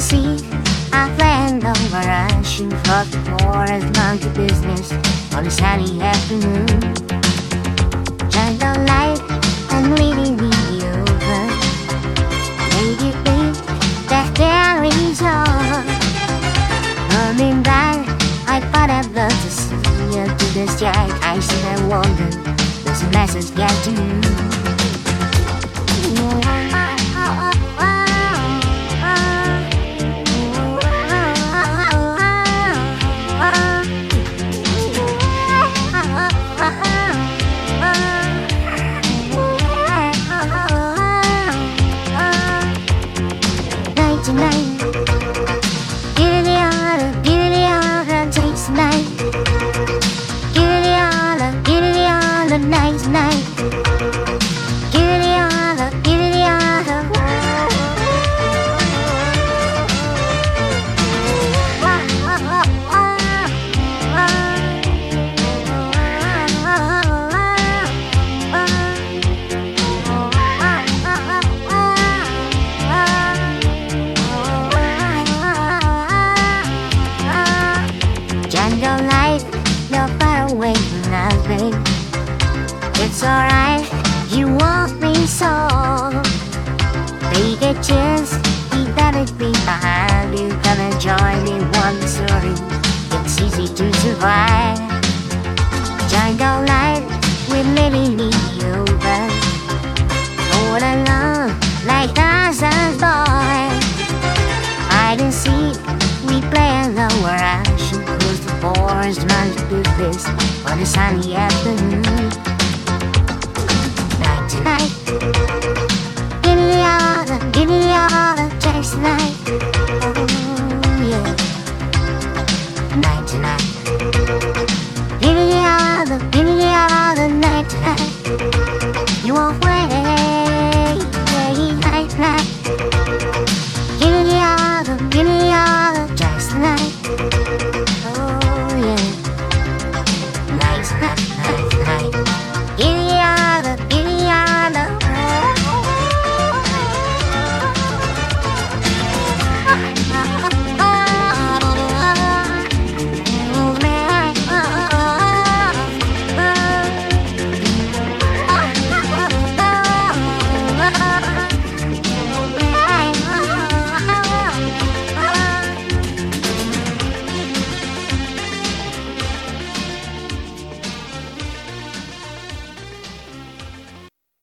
and seek. I planned over shoot for the forest monkey business on a sunny afternoon. Turn the light and leading me over. Made you think that there is all. Coming back, I thought I'd love to see you to the sky. I sit and wonder, does a message get to you? Night night. So. Take a chance, keep that it be behind you. Gonna join me one story. It's easy to survive. Jungle light, we're living in over. All alone, like Tarzan's boy. Hide and seek, we play where I should close the forest, run to do this on a sunny afternoon.